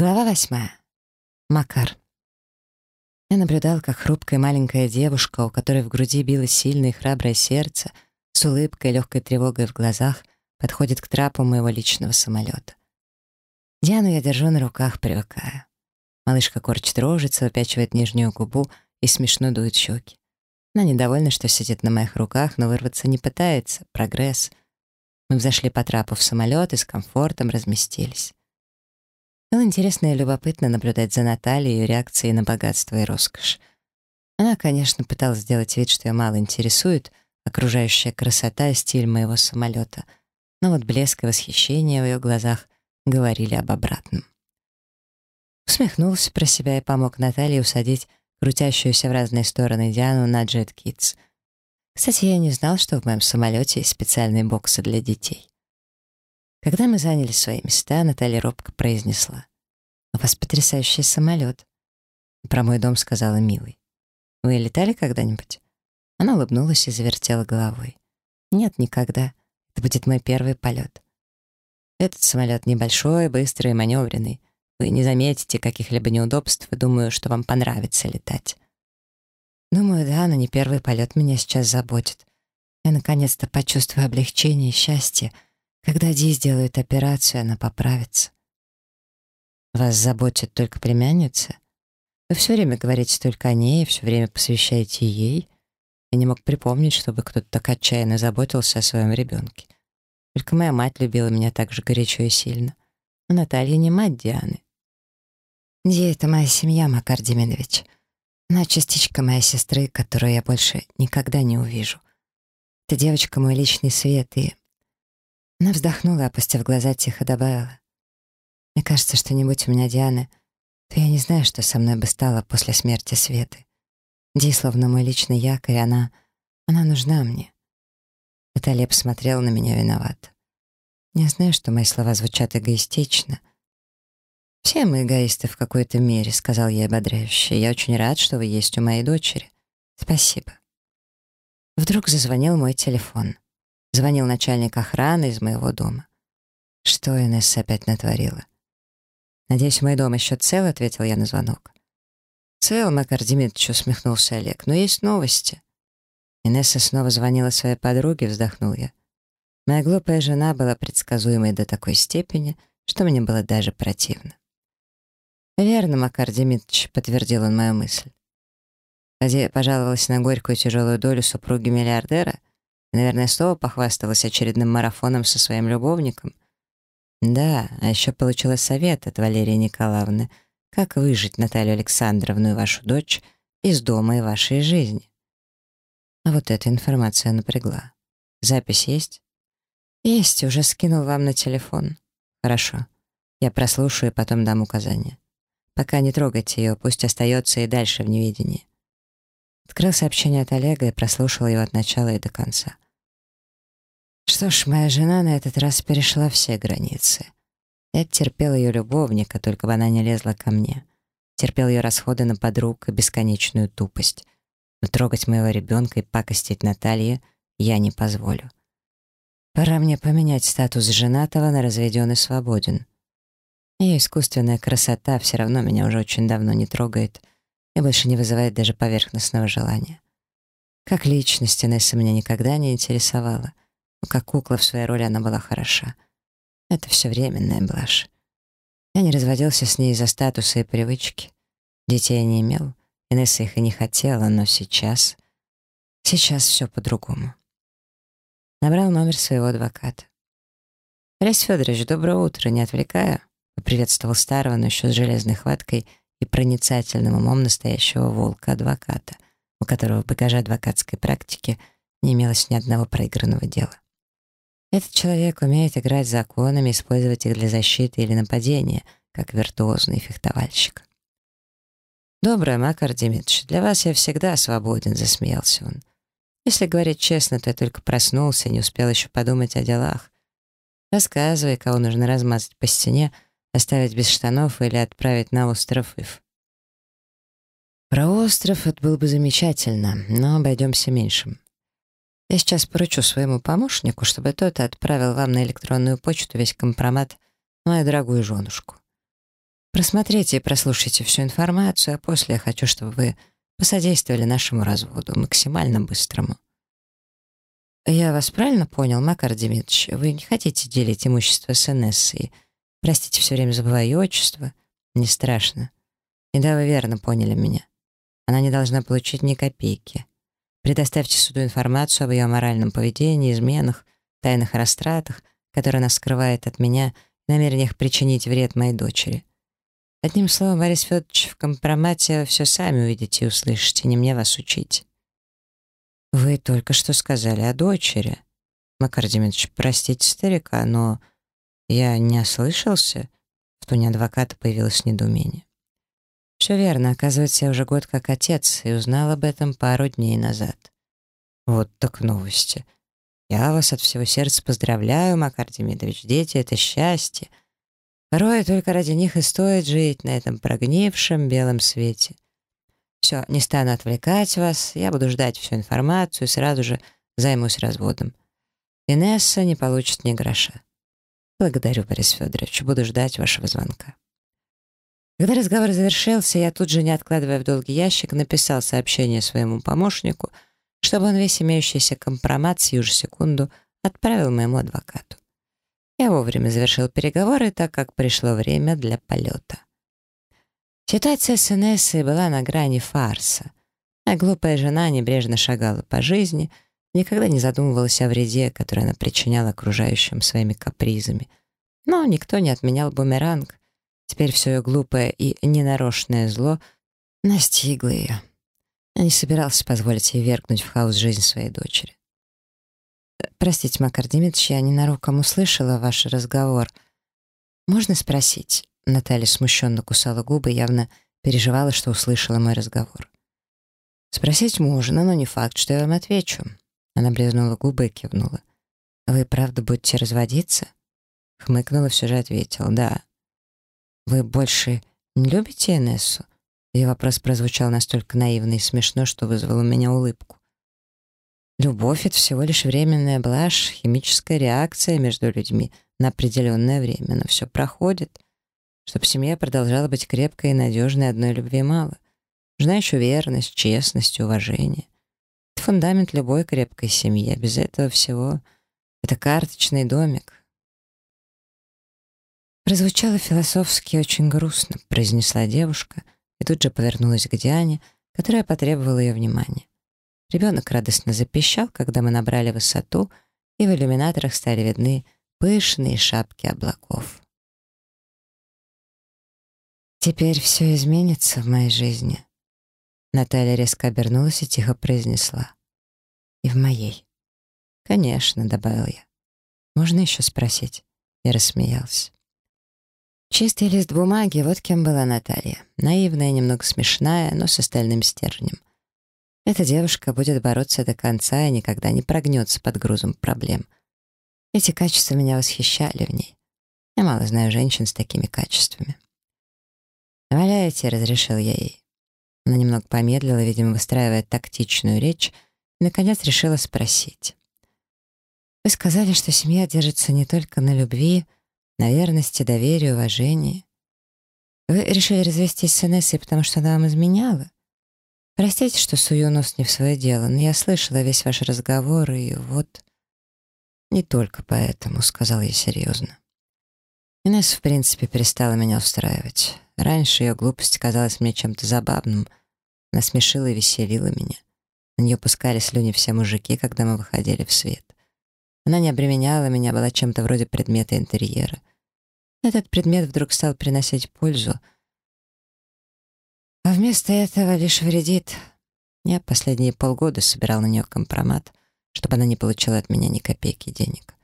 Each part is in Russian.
Глава восьмая. Макар. Я наблюдал, как хрупкая маленькая девушка, у которой в груди билось сильное и храброе сердце, с улыбкой и легкой тревогой в глазах, подходит к трапу моего личного самолета. Диану я держу на руках, привыкая. Малышка корчит рожица, выпячивает нижнюю губу и смешно дует щеки. Она недовольна, что сидит на моих руках, но вырваться не пытается. Прогресс. Мы взошли по трапу в самолет и с комфортом разместились. Было интересно и любопытно наблюдать за Натальей и ее реакцией на богатство и роскошь. Она, конечно, пыталась сделать вид, что ее мало интересует окружающая красота и стиль моего самолета, но вот блеск и восхищение в ее глазах говорили об обратном. Усмехнулся про себя и помог Наталье усадить крутящуюся в разные стороны Диану на Jet Kids. Кстати, я не знал, что в моем самолете есть специальные боксы для детей. Когда мы заняли свои места, Наталья робко произнесла. «У вас потрясающий самолет». Про мой дом сказала Милый. «Вы летали когда-нибудь?» Она улыбнулась и завертела головой. «Нет, никогда. Это будет мой первый полет». Этот самолет небольшой, быстрый и маневренный. Вы не заметите каких-либо неудобств и думаю, что вам понравится летать. Думаю, да, но не первый полет меня сейчас заботит. Я наконец-то почувствую облегчение и счастье, когда Ди сделает операцию, она поправится. Вас заботит только племянница? Вы все время говорите только о ней, все время посвящаете ей. Я не мог припомнить, чтобы кто-то так отчаянно заботился о своем ребенке. Только моя мать любила меня так же горячо и сильно. Но Наталья не мать Дианы. Ди — это моя семья, Макар Демидович. Она частичка моей сестры, которую я больше никогда не увижу. Эта девочка — мой личный свет, и она вздохнула, опустив глаза, тихо добавила. «Мне кажется, что не будь у меня Дианы, то я не знаю, что со мной бы стало после смерти Светы. Ди словно мой личный якорь, она... она нужна мне». Наталья посмотрела на меня виноват. Я знаю, что мои слова звучат эгоистично. «Все мы эгоисты в какой-то мере», — сказал я ободряюще. «Я очень рад, что вы есть у моей дочери. Спасибо». Вдруг зазвонил мой телефон. Звонил начальник охраны из моего дома. Что Инесса опять натворила? «Надеюсь, мой дом еще цел?» — ответил я на звонок. «Цел, Макар Демидович», — усмехнулся Олег. «Но есть новости». Инесса снова звонила своей подруге, вздохнул я. Моя глупая жена была предсказуемой до такой степени, что мне было даже противно. «Верно, Макар Демидович», — подтвердил он мою мысль. Пожаловалась на горькую тяжелую долю супруги миллиардера, Наверное, снова похвасталась очередным марафоном со своим любовником. Да, а еще получила совет от Валерии Николаевны, как выжить Наталью Александровну и вашу дочь из дома и вашей жизни. А вот эта информация напрягла. Запись есть? Есть, уже скинул вам на телефон. Хорошо. Я прослушаю и потом дам указания. Пока не трогайте ее, пусть остается и дальше в неведении. Открыл сообщение от Олега и прослушал его от начала и до конца. Что ж, моя жена на этот раз перешла все границы. Я терпел ее любовника, только бы она не лезла ко мне. Терпел ее расходы на подруг и бесконечную тупость. Но трогать моего ребенка и пакостить Наталье я не позволю. Пора мне поменять статус женатого на разведенный свободен. Ее искусственная красота все равно меня уже очень давно не трогает — и больше не вызывает даже поверхностного желания. Как личность Инесса меня никогда не интересовала, но как кукла в своей роли она была хороша. Это все временная блажь. Я не разводился с ней из-за статуса и привычки. Детей я не имел, Инесса их и не хотела, но сейчас... Сейчас все по-другому. Набрал номер своего адвоката. «Борис Федорович, доброе утро, не отвлекаю?» Поприветствовал старого, но еще с железной хваткой и проницательным умом настоящего волка-адвоката, у которого в багаже адвокатской практики не имелось ни одного проигранного дела. Этот человек умеет играть законами, использовать их для защиты или нападения, как виртуозный фехтовальщик. «Доброе, Макар Демидович, для вас я всегда свободен», — засмеялся он. «Если говорить честно, то я только проснулся, не успел еще подумать о делах. Рассказывай, кого нужно размазать по стене, — Оставить без штанов или отправить на остров Ив. Про остров это было бы замечательно, но обойдемся меньшим. Я сейчас поручу своему помощнику, чтобы тот отправил вам на электронную почту весь компромат на мою дорогую женушку. Просмотрите и прослушайте всю информацию, а после я хочу, чтобы вы посодействовали нашему разводу, максимально быстрому. Я вас правильно понял, Макар Демидович? Вы не хотите делить имущество с Инессой? Простите, все время забываю отчество. Не страшно. И да, вы верно поняли меня. Она не должна получить ни копейки. Предоставьте суду информацию об ее моральном поведении, изменах, тайных растратах, которые она скрывает от меня, намерениях причинить вред моей дочери. Одним словом, Борис Федорович, в компромате все сами увидите и услышите, не мне вас учить. Вы только что сказали о дочери. Макар Демидович, простите старика, но я не ослышался. В тоне адвоката появилось недоумение. Все верно, оказывается, я уже год как отец и узнал об этом пару дней назад. Вот так новости. Я вас от всего сердца поздравляю, Макар Демидович. Дети — это счастье. Порой только ради них и стоит жить на этом прогнившем белом свете. Все, не стану отвлекать вас, я буду ждать всю информацию и сразу же займусь разводом. Инесса не получит ни гроша. Благодарю, Борис Федорович, буду ждать вашего звонка. Когда разговор завершился, я тут же, не откладывая в долгий ящик, написал сообщение своему помощнику, чтобы он весь имеющийся компромат сию же секунду отправил моему адвокату. Я вовремя завершил переговоры, так как пришло время для полета. Ситуация с Инессой была на грани фарса. А глупая жена небрежно шагала по жизни, никогда не задумывалась о вреде, который она причиняла окружающим своими капризами. Но никто не отменял бумеранг, Теперь все ее глупое и ненарочное зло настигло ее. Я не собирался позволить ей вергнуть в хаос жизнь своей дочери. «Простите, Макар Дмитриевич, я ненароком услышала ваш разговор. Можно спросить?» Наталья смущенно кусала губы, явно переживала, что услышала мой разговор. «Спросить можно, но не факт, что я вам отвечу». Она близнула губы и кивнула. «Вы правда будете разводиться?» Хмыкнула, все же ответила. «Да». «Вы больше не любите Энессу?» Ее вопрос прозвучал настолько наивно и смешно, что вызвал у меня улыбку. Любовь — это всего лишь временная блажь, химическая реакция между людьми на определенное время, но все проходит. Чтобы семья продолжала быть крепкой и надежной, одной любви мало. Нужна еще верность, честность, уважение. Фундамент любой крепкой семьи, без этого всего — это карточный домик. Прозвучало философски очень грустно, произнесла девушка и тут же повернулась к Диане, которая потребовала ее внимания. Ребенок радостно запищал, когда мы набрали высоту, и в иллюминаторах стали видны пышные шапки облаков. «Теперь все изменится в моей жизни», Наталья резко обернулась и тихо произнесла. «И в моей». «Конечно», — добавил я. «Можно еще спросить?» Я рассмеялся. Чистый лист бумаги, вот кем была Наталья. Наивная, немного смешная, но с остальным стержнем. Эта девушка будет бороться до конца и никогда не прогнется под грузом проблем. Эти качества меня восхищали в ней. Я мало знаю женщин с такими качествами. «Валяйте», — разрешил я ей. Она немного помедлила, видимо, выстраивая тактичную речь, и, наконец, решила спросить. «Вы сказали, что семья держится не только на любви, на верности, доверии, уважении. Вы решили развестись с Инессой, потому что она вам изменяла? Простите, что сую нос не в свое дело, но я слышала весь ваш разговор, и вот... Не только поэтому, — сказал я серьезно. Инесса, в принципе, перестала меня устраивать. Раньше ее глупость казалась мне чем-то забавным. Она смешила и веселила меня. На нее пускали слюни все мужики, когда мы выходили в свет. Она не обременяла меня, была чем-то вроде предмета интерьера. Этот предмет вдруг стал приносить пользу, а вместо этого лишь вредит. Я последние полгода собирал на нее компромат, чтобы она не получила от меня ни копейки денег.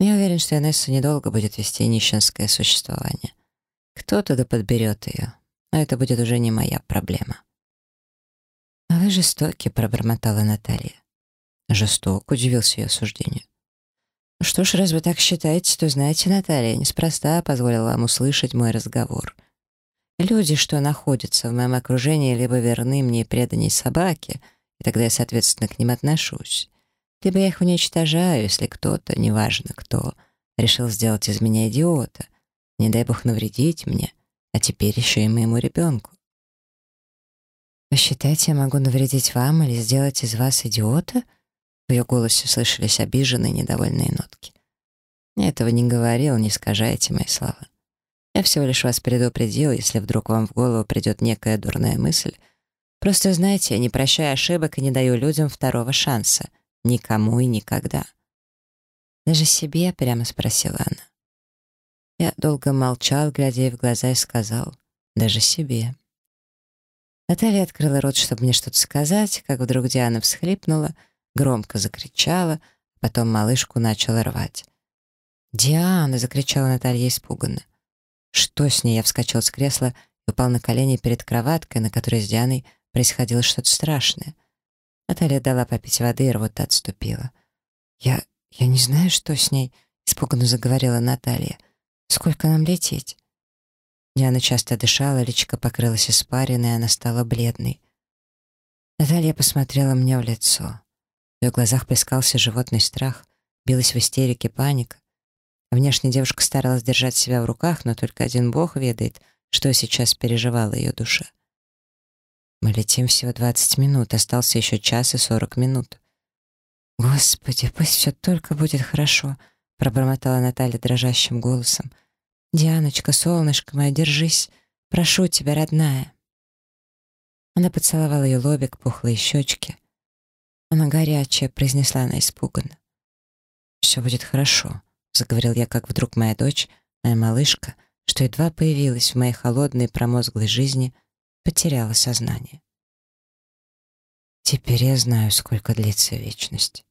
Но я уверен, что Инесса недолго будет вести нищенское существование. Кто-то да подберет ее, но это будет уже не моя проблема. «А вы жестоки», — пробормотала Наталья. «Жесток», — удивился ее осуждению. «Что ж, раз вы так считаете, то знаете, Наталья, неспроста позволила вам услышать мой разговор. Люди, что находятся в моем окружении, либо верны мне и преданней собаке, и тогда я, соответственно, к ним отношусь, либо я их уничтожаю, если кто-то, неважно кто, решил сделать из меня идиота, не дай бог навредить мне, а теперь еще и моему ребенку. «Вы считаете, я могу навредить вам или сделать из вас идиота?» В ее голосе слышались обиженные, недовольные нотки. «Я этого не говорил, не скажайте мои слова. Я всего лишь вас предупредил, если вдруг вам в голову придет некая дурная мысль. Просто знайте, я не прощаю ошибок и не даю людям второго шанса. Никому и никогда». «Даже себе?» — прямо спросила она. Я долго молчал, глядя ей в глаза, и сказал «даже себе». Наталья открыла рот, чтобы мне что-то сказать, как вдруг Диана всхлипнула, громко закричала, потом малышку начала рвать. «Диана!» — закричала Наталья испуганно. «Что с ней?» Я вскочил с кресла и упал на колени перед кроваткой, на которой с Дианой происходило что-то страшное. Наталья дала попить воды, и рвота отступила. «Я... я не знаю, что с ней», — испуганно заговорила Наталья. Сколько нам лететь?» Диана часто дышала, личико покрылась испариной, она стала бледной. Наталья посмотрела мне в лицо. В ее глазах плескался животный страх, билась в истерике паника. Внешне девушка старалась держать себя в руках, но только один бог ведает, что сейчас переживала ее душа. «Мы летим всего двадцать минут, остался еще час и сорок минут». «Господи, пусть все только будет хорошо», — пробормотала Наталья дрожащим голосом. «Дианочка, солнышко мое, держись. Прошу тебя, родная». Она поцеловала ее лобик, пухлые щечки. «Она горячая», — произнесла она испуганно. «Все будет хорошо», — заговорил я, как вдруг моя дочь, моя малышка, что едва появилась в моей холодной промозглой жизни, потеряла сознание. Теперь я знаю, сколько длится вечность.